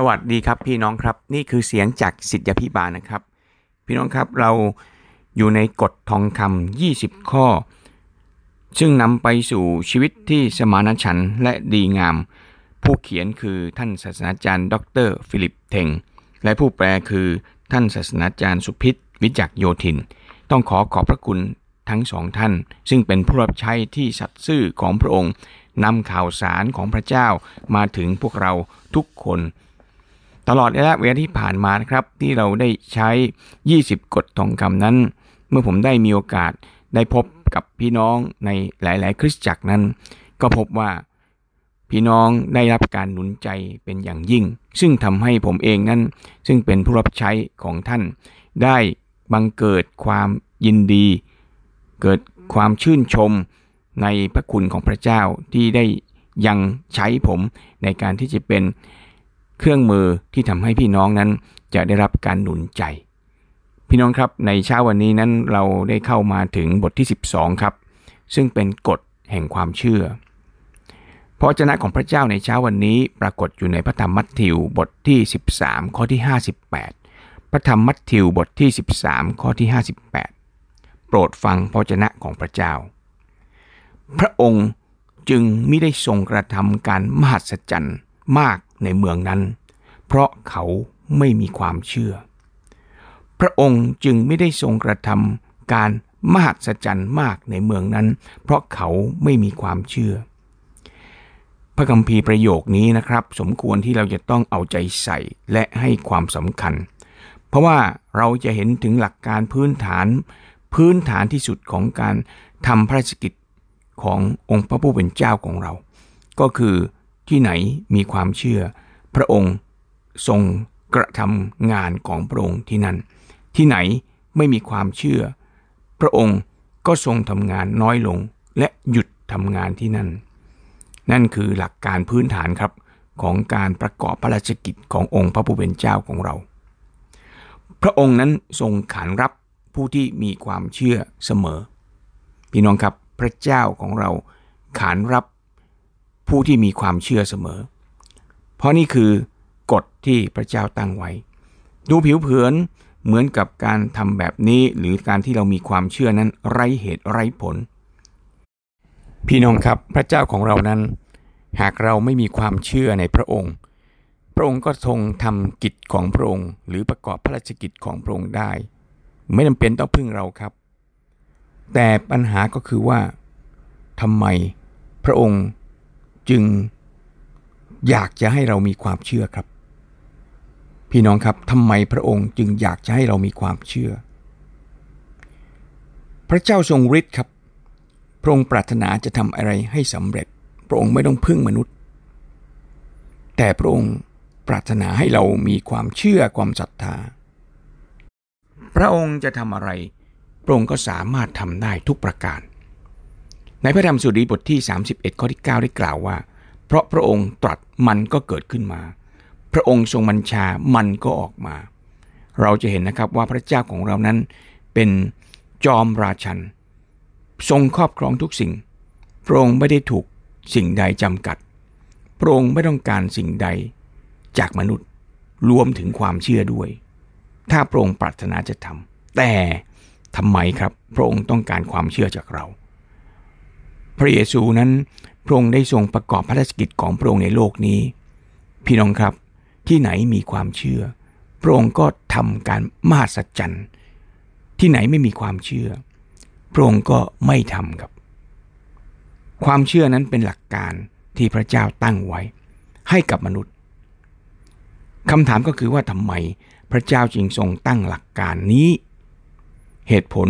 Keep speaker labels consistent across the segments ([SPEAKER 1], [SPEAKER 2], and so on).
[SPEAKER 1] สวัสดีครับพี่น้องครับ นี่คือเสียงจากศิษยาภิบาลนะครับ พี่น้องครับเราอยู่ในกฎทองคำ20 ข้อ ซึ่งนำไปสู่ชีวิตที่สมานฉันท์และดีงาม ผู้เขียนคือท่านศาสนาจารย์ ดร ฟิลิปเทง และผู้แปลคือท่านศาสนาจารย์สุพิษวิจักโยธิน ต้องขอขอบพระคุณทั้งสองท่าน ซึ่งเป็นผู้รับใช้ที่สัตย์ซื่อของพระองค์นำข่าวสารของพระเจ้ามาถึงพวกเราทุกคน ตลอดระยะเวลาที่ผ่านมานะครับที่เราได้ใช้ 20 กฎทองคำนั้น เมื่อผมได้มีโอกาสได้พบกับพี่น้องในหลาย ๆ คริสตจักรนั้น ก็พบว่าพี่น้องได้รับการหนุนใจเป็นอย่างยิ่ง ซึ่งทำให้ผมเองนั้น ซึ่งเป็นผู้รับใช้ของท่าน ได้บังเกิดความยินดี เกิดความชื่นชมในพระคุณของพระเจ้าที่ได้ยังใช้ผมในการที่จะเป็น เครื่องมือที่ทำให้พี่น้องนั้นจะได้รับการหนุนใจ พี่น้องครับในเช้าวันนี้นั้นเราได้เข้ามาถึงบทที่ 12 ครับ ซึ่งเป็นกฎแห่งความเชื่อพระเจ้าของพระเจ้าในเช้าวันนี้ปรากฏอยู่ในพระธรรมมัทธิวบทที่ 13 ข้อที่ 58 พระธรรมมัทธิวบทที่ 13 ข้อที่ 58 โปรดฟังพระเจ้าของพระเจ้า พระองค์จึงไม่ได้ทรงกระทำการมหัศจรรย์มากในเมืองนั้น เพราะเขาไม่มีความเชื่อ พระองค์จึงไม่ได้ทรงกระทำการมหัศจรรย์มากในเมืองนั้น เพราะเขาไม่มีความเชื่อ พระคัมภีร์ประโยคนี้นะครับ สมควรที่เราจะต้องเอาใจใส่และให้ความสำคัญ เพราะว่าเราจะเห็นถึงหลักการพื้นฐาน พื้นฐานที่สุดของการทำพระราชกิจขององค์พระผู้เป็นเจ้าของเรา ก็คือที่ไหนมีความเชื่อ พระองค์ ทรงกระทำงานของพระองค์ที่นั่น ที่ไหนไม่มีความเชื่อ พระองค์ก็ทรงทำงานน้อยลงและหยุดทำงานที่นั่น นั่นคือหลักการพื้นฐานครับของการประกอบพระราชกิจขององค์พระผู้เป็นเจ้าของเรา พระองค์นั้นทรงขานรับผู้ที่มีความเชื่อเสมอ พี่น้องครับพระเจ้าของเราขานรับผู้ที่มีความเชื่อเสมอ เพราะนี่คือ กฎที่พระเจ้าตั้งไว้ ดูผิวเผินเหมือนกับการทำแบบนี้ หรือการที่เรามีความเชื่อนั้นไร้เหตุไร้ผล พี่น้องครับพระเจ้าของเรานั้น หากเราไม่มีความเชื่อในพระองค์ พระองค์ก็ทรงทำกิจของพระองค์ หรือประกอบพระราชกิจของพระองค์ได้ ไม่จำเป็นต้องพึ่งเราครับ แต่ปัญหาก็คือว่าทำไมพระองค์จึงอยากจะให้เรามีความเชื่อครับ พี่น้องครับทำไมพระองค์จึงอยากจะให้เรามีความเชื่อ พระเจ้าทรงฤทธิ์ครับ พระองค์ปรารถนาจะทำอะไรให้สำเร็จ พระองค์ไม่ต้องพึ่งมนุษย์ แต่พระองค์ปรารถนาให้เรามีความเชื่อความศรัทธา พระองค์จะทำอะไร พระองค์ก็สามารถทำได้ทุกประการ ในพระธรรมสุดีบทที่ 31 ข้อที่ 9 ได้กล่าวว่า เพราะพระองค์ตรัสมันก็เกิดขึ้นมา ระองค์ทรงบัญชามันก็ออกมา เราจะเห็นนะครับว่าพระเจ้าของเรานั้นเป็นจอมราชัน ทรงครอบครองทุกสิ่ง พระองค์ไม่ได้ถูกสิ่งใดจำกัด พระองค์ไม่ต้องการสิ่งใดจากมนุษย์รวมถึงความเชื่อด้วย ถ้าพระองค์ปรารถนาจะทำแต่ทำไมครับพระองค์ต้องการความเชื่อจากเรา พระเยซูนั้นพระองค์ได้ทรงประกอบพระราชกิจของพระองค์ในโลกนี้ พี่น้องครับ ที่ไหนมีความเชื่อ พระองค์ก็ทำการมหัศจรรย์ที่ไหนไม่มีความเชื่อ พระองค์ก็ไม่ทำครับ ความเชื่อนั้นเป็นหลักการที่พระเจ้าตั้งไว้ ให้กับมนุษย์คำถามก็คือว่าทำไมพระเจ้าจึงทรงตั้งหลักการนี้ เหตุผล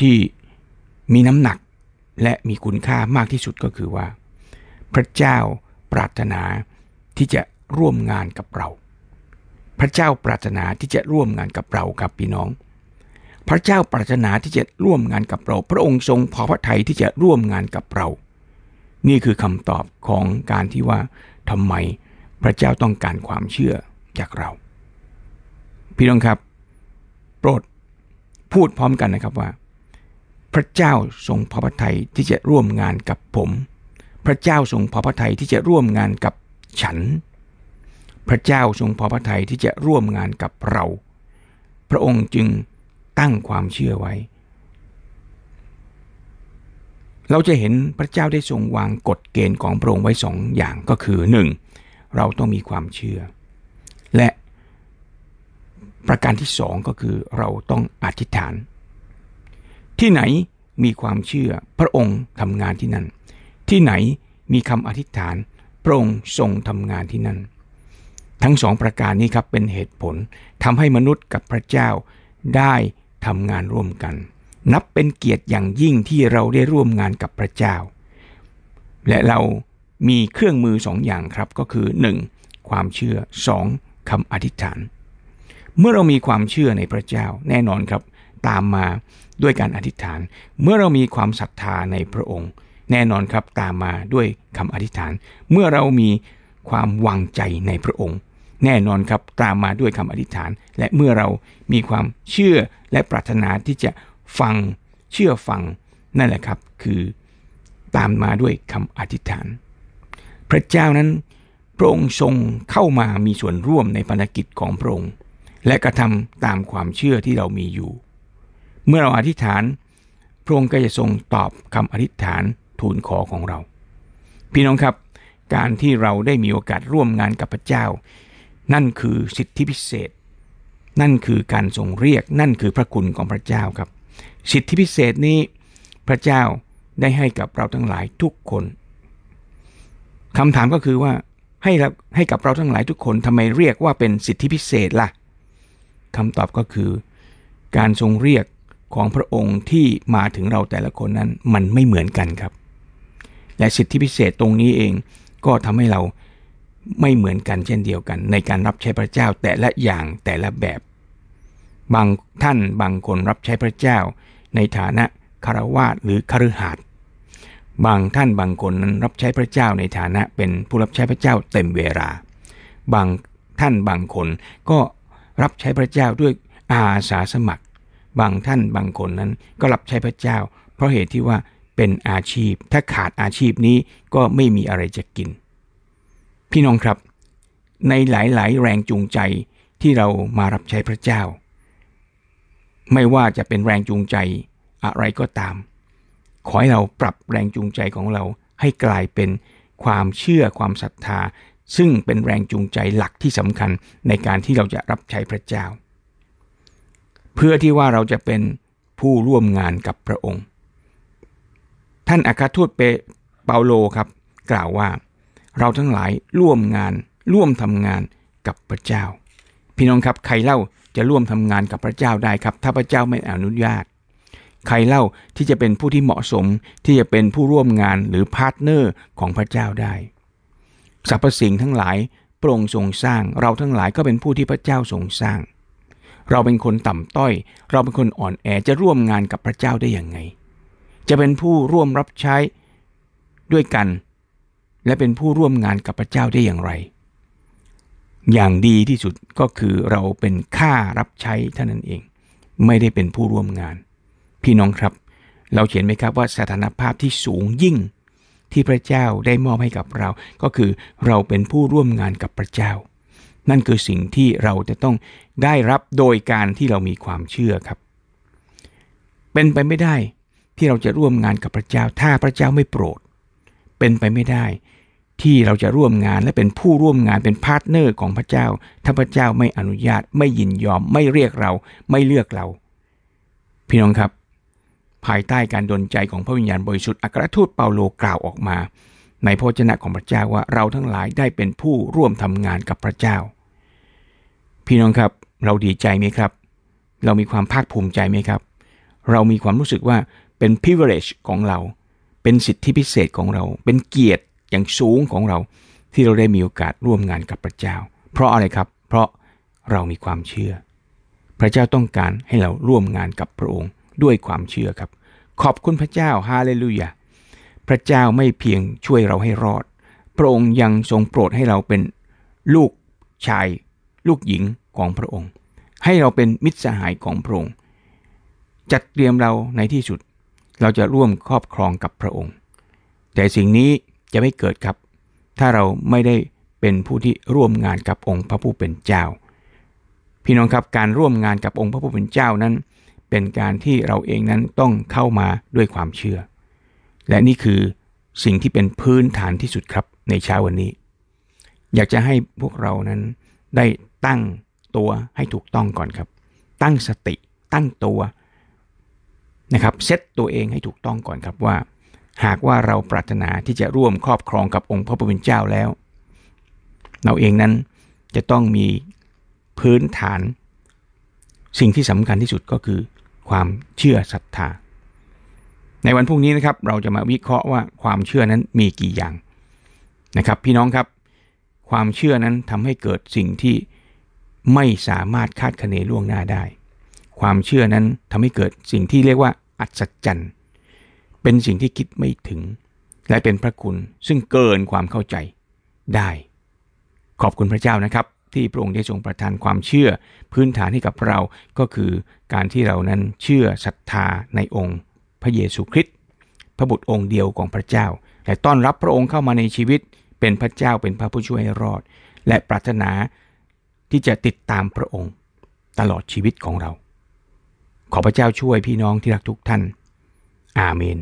[SPEAKER 1] ที่มีน้ำหนักและมีคุณค่ามากที่สุดก็คือว่า พระเจ้าปรารถนาที่จะ ร่วมงานกับเรา พระเจ้าปรารถนาที่จะร่วมงานกับเราครับพี่น้อง พระเจ้าปรารถนาที่จะร่วมงานกับเรา พระองค์ทรงพอพระทัยที่จะร่วมงานกับเรา นี่คือคำตอบของการที่ว่าทำไมพระเจ้าต้องการความเชื่อจากเรา พี่น้องครับ โปรดพูดพร้อมกันนะครับว่า พระเจ้าทรงพอพระทัยที่จะร่วมงานกับผม พระเจ้าทรงพระทัยที่จะร่วมงานกับฉัน พระเจ้าทรงพอพระทัยที่จะร่วมงานกับเรา พระองค์จึงตั้งความเชื่อไว้ เราจะเห็นพระเจ้าได้ทรงวางกฎเกณฑ์ของพระองค์ไว้สองอย่างก็คือ 1. เราต้องมีความเชื่อ และประการที่สองก็คือเราต้องอธิษฐาน ที่ไหนมีความเชื่อพระองค์ทำงานที่นั่น ที่ไหนมีคำอธิษฐานพระองค์ทรงทำงานที่นั่น ทั้งสองประการนี้ครับเป็นเหตุผลทำให้มนุษย์กับพระเจ้าได้ทำงานร่วมกัน นับเป็นเกียรติอย่างยิ่งที่เราได้ร่วมงานกับพระเจ้า และเรามีเครื่องมือสองอย่างครับก็คือ 1. ความเชื่อ 2. คำอธิษฐาน เมื่อเรามีความเชื่อในพระเจ้าแน่นอนครับตามมาด้วยการอธิษฐาน เมื่อเรามีความศรัทธาในพระองค์ แน่นอนครับตามมาด้วยคำอธิษฐาน เมื่อเรามีความวางใจในพระองค์ แน่นอนครับตามมาด้วยคำอธิษฐาน และเมื่อเรามีความเชื่อและปรารถนาที่จะฟังเชื่อฟังนั่นแหละครับ คือตามมาด้วยคำอธิษฐาน พระเจ้านั้น พระองค์ทรงเข้ามามีส่วนร่วมในภารกิจของพระองค์ และกระทำตามความเชื่อที่เรามีอยู่ เมื่อเราอธิษฐาน พระองค์ก็จะทรงตอบคำอธิษฐานทูลขอของเรา พี่น้องครับ การที่เราได้มีโอกาสร่วมงานกับพระเจ้า นั่นคือสิทธิพิเศษ นั่นคือการทรงเรียก นั่นคือพระคุณของพระเจ้าครับ สิทธิพิเศษนี้พระเจ้าได้ให้กับเราทั้งหลายทุกคนคำถามก็คือว่าให้ให้กับเราทั้งหลายทุกคนทำไมเรียกว่าเป็นสิทธิพิเศษล่ะคำตอบก็คือ การทรงเรียกของพระองค์ที่มาถึงเราแต่ละคนนั้นมันไม่เหมือนกันครับ และสิทธิพิเศษตรงนี้เองก็ทำให้เรา ไม่เหมือนกันเช่นเดียวกัน ในการรับใช้พระเจ้าแต่ละอย่างแต่ละแบบ บางท่านบางคนรับใช้พระเจ้า ในฐานะคารวาสหรือคฤหัสถ์บางท่านบางคนนั้นรับใช้พระเจ้าในฐานะเป็นผู้รับใช้พระเจ้าเต็มเวลา บางท่านบางคนก็รับใช้พระเจ้าด้วยอาสาสมัคร บางท่านบางคนนั้นก็รับใช้พระเจ้า เพราะเหตุที่ว่าเป็นอาชีพ ถ้าขาดอาชีพนี้ก็ไม่มีอะไรจะกิน พี่น้องครับ ในหลายๆ แรงจูงใจที่เรามารับใช้พระเจ้า ไม่ว่าจะเป็นแรงจูงใจอะไรก็ตาม ขอให้เราปรับแรงจูงใจของเราให้กลายเป็นความเชื่อความศรัทธา ซึ่งเป็นแรงจูงใจหลักที่สำคัญในการที่เราจะรับใช้พระเจ้า เพื่อที่ว่าเราจะเป็นผู้ร่วมงานกับพระองค์ ท่านอัครทูตเปเปาโลครับ กล่าวว่า เราทั้งหลายร่วมงาน ร่วมทำงานกับพระเจ้า พี่น้องครับใครเล่าจะร่วมทำงานกับพระเจ้าได้ครับ ถ้าพระเจ้าไม่อนุญาต ใครเล่าที่จะเป็นผู้ที่เหมาะสมที่จะเป็นผู้ร่วมงานหรือ partner ของพระเจ้าได้สรรพสิ่งทั้งหลายพระองค์ทรงสร้าง เราทั้งหลายก็เป็นผู้ที่พระเจ้าทรงสร้าง เราเป็นคนต่ำต้อย เราเป็นคนอ่อนแอจะร่วมงานกับพระเจ้าได้อย่างไง จะเป็นผู้ร่วมรับใช้ด้วยกัน และเป็นผู้ร่วมงานกับพระเจ้าได้อย่างไร อย่างดีที่สุดก็คือเราเป็นค่ารับใช้เท่านั้นเอง ไม่ได้เป็นผู้ร่วมงาน พี่น้องครับ เราเห็นไหมครับว่าสถานภาพที่สูงยิ่งที่พระเจ้าได้มอบให้กับเรา ก็คือเราเป็นผู้ร่วมงานกับพระเจ้า นั่นคือสิ่งที่เราจะต้องได้รับโดยการที่เรามีความเชื่อครับ เป็นไปไม่ได้ที่เราจะร่วมงานกับพระเจ้า ถ้าพระเจ้าไม่โปรด เป็นไปไม่ได้ ที่เราจะร่วมงานและเป็นผู้ร่วมงานเป็น partner ของพระเจ้า ถ้าพระเจ้าไม่อนุญาตไม่ยินยอม ไม่เรียกเราไม่เลือกเรา พี่น้องครับ ภายใต้การดลใจของพระวิญญาณบริสุทธิ์อัครทูตเปาโลกล่าวออกมา ในพระวจนะของพระเจ้าว่าเราทั้งหลายได้เป็นผู้ร่วมทำงานกับพระเจ้า พี่น้องครับเราดีใจไหมครับ เรามีความภาคภูมิใจไหมครับ เรามีความรู้สึกว่าเป็น privilege ของเรา เป็นสิทธิพิเศษของเรา เป็นเกียรติอย่างสูงของเรา ที่เราได้มีโอกาสร่วมงานกับพระเจ้า เพราะอะไรครับ เพราะเรามีความเชื่อ พระเจ้าต้องการให้เราร่วมงานกับพระองค์ด้วยความเชื่อครับ ขอบคุณพระเจ้าฮาเลลูยาพระเจ้าไม่เพียงช่วยเราให้รอด พระองค์ยังทรงโปรดให้เราเป็นลูกชาย ลูกหญิงของพระองค์ ให้เราเป็นมิตรสหายของพระองค์ จัดเตรียมเราในที่สุด เราจะร่วมครอบครองกับพระองค์ แต่สิ่งนี้จะไม่เกิดครับ ถ้าเราไม่ได้เป็นผู้ที่ร่วมงานกับองค์พระผู้เป็นเจ้า พี่น้องครับการร่วมงานกับองค์พระผู้เป็นเจ้านั้น เป็นการที่เราเองนั้นต้องเข้ามาด้วยความเชื่อ และนี่คือสิ่งที่เป็นพื้นฐานที่สุดครับในเช้าวันนี้ อยากจะให้พวกเรานั้นได้ตั้งตัวให้ถูกต้องก่อนครับ ตั้งสติ ตั้งตัว นะครับเซตตัวเองให้ถูกต้องก่อนครับว่า หากว่าเราปรารถนาที่จะร่วมครอบครองกับองค์พระผู้เป็นเจ้าแล้ว เราเองนั้นจะต้องมีพื้นฐาน สิ่งที่สำคัญที่สุดก็คือ ความเชื่อศรัทธา ในวันพรุ่งนี้นะครับ เราจะมาวิเคราะห์ว่าความเชื่อนั้นมีกี่อย่างนะครับ พี่น้องครับ ความเชื่อนั้นทำให้เกิดสิ่งที่ไม่สามารถคาดคะเนล่วงหน้าได้ ความเชื่อนั้นทำให้เกิดสิ่งที่เรียกว่า อัศจรรย์ เป็นสิ่งที่คิดไม่ถึง และเป็นพระคุณซึ่งเกินความเข้าใจได้ ขอบคุณพระเจ้านะครับ ที่พระองค์ได้ทรงประทานความเชื่อพื้นฐานให้กับเราก็คือการที่เรานั้นเชื่อศรัทธาในองค์ พระเยซูคริสต์พระบุตรองค์เดียวของพระเจ้าและต้อนรับพระองค์เข้ามาในชีวิต เป็นพระเจ้าเป็นพระผู้ช่วยให้รอด และปรารถนาที่จะติดตามพระองค์ ตลอดชีวิตของเรา ขอพระเจ้าช่วยพี่น้องที่รักทุกท่าน อาเมน